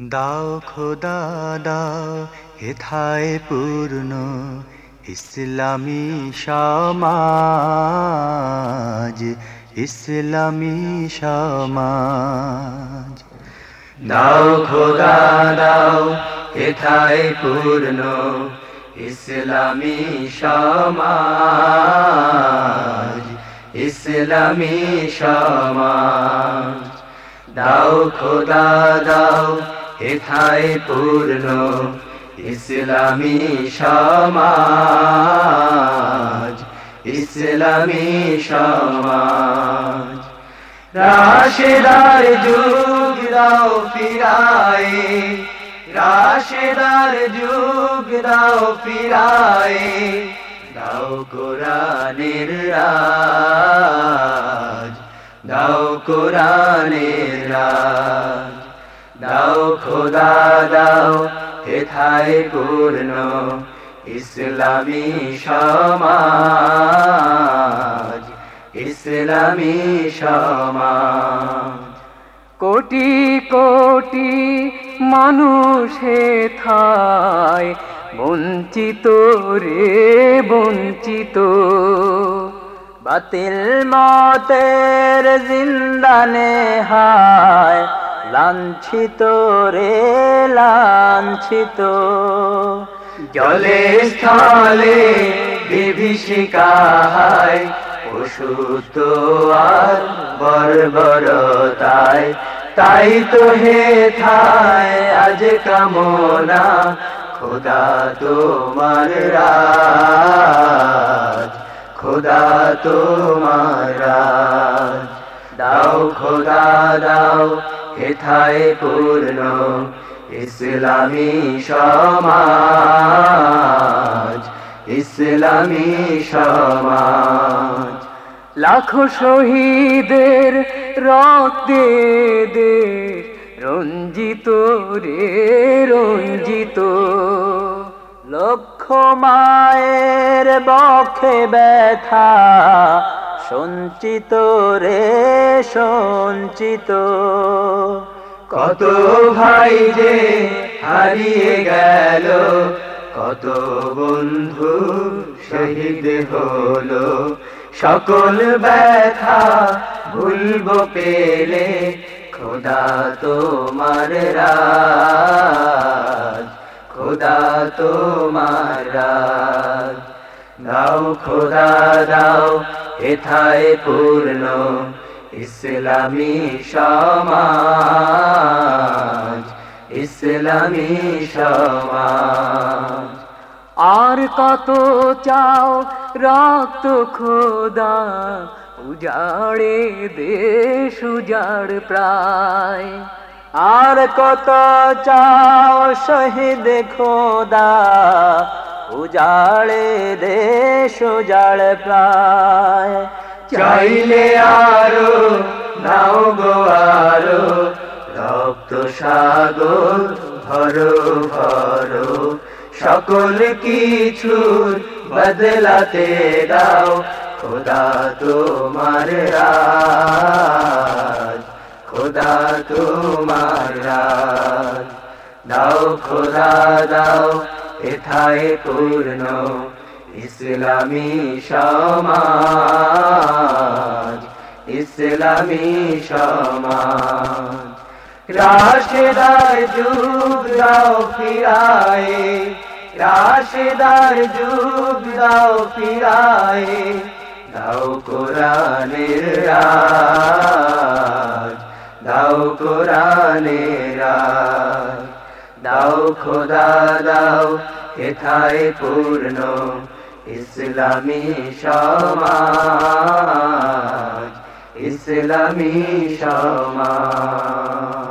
দাও খোদা, দাও হেথায় পূর্ণ ইসলামী সমাজ ইসলামী সমাজ। দাও খোদা, দাও হেথায় পূর্ণ ইসলামী সমাজ ইসলামী সমাজ। দাও খোদা, দাও হেথায় পূর্ণ ইসলামী সমাজ ইসলামী সমাজ। রাশেদার যুগ দাও ফিরায় রাশেদার যুগ দাও ফিরায় দাও কোরআনের রাজ, দাও কোরআনের রাজ। খোদা দাও হেথায় পূর্ণ ইসলামী সমাজ ইসলামী সমাজ। কোটি কোটি মানুষে থায় বঞ্চিত রে বঞ্চিত। বাতিল মতের জিন্দানে হায় লাঞ্ছিত রে, লাঞ্ছিত। জলে স্থলে বিভীষিকায় পশু আর বর্বরতায়। তাই তো হে থায় আজ কামনা, খোদা তোমার রাজ, খোদা তোমার রাজ। দাও, খোদা, দাও হেথায় পূর্ণ ইসলামী সমাজ ইসলামী সমাজ। লাখো শহীদের রক্তে দেশ রঞ্জিত রে, রঞ্জিত। লক্ষ মায়ের বক্ষে ব্যথা সঞ্চিত রে, সঞ্চিত। কত ভাই যে হারিয়ে গেল, কত বন্ধু শহীদ হলো। সকল ব্যথা ভুলব পেলে খোদা তোমার রাজ, খোদা তোমার রাজ। দাও, খোদা, দাও হেথায় পূর্ণ ইসলামী সমাজ ইসলামী সমাজ। আর কত চাও রক্ত খোদা, উজাড়ে দেশ উজাড় প্রায়। আর কত চাও শহীদ খোদা উজাড়ে দেশ উজাড় প্রায় চাইলে আরও নাও গো আরও রক্ত সাগর ভরো ভরো সকল কিছুর বদলাতে দাও খোদা তোমার রাজ খোদা তোমার রাজ দাও খোদা দাও এথায় পূর্ণ ইসলামী সমাজ ইসলামী সমাজ। রাশেদার যুগ দাও ফিরায়, রাশেদার যুগ দাও ফিরায়, দাও কোরআনের রাজ, দাও কোরআনের রাজ। দাও খোদা দাও হেথায় পূর্ণ ইসলামী সমাজ ইসলামী সমাজ।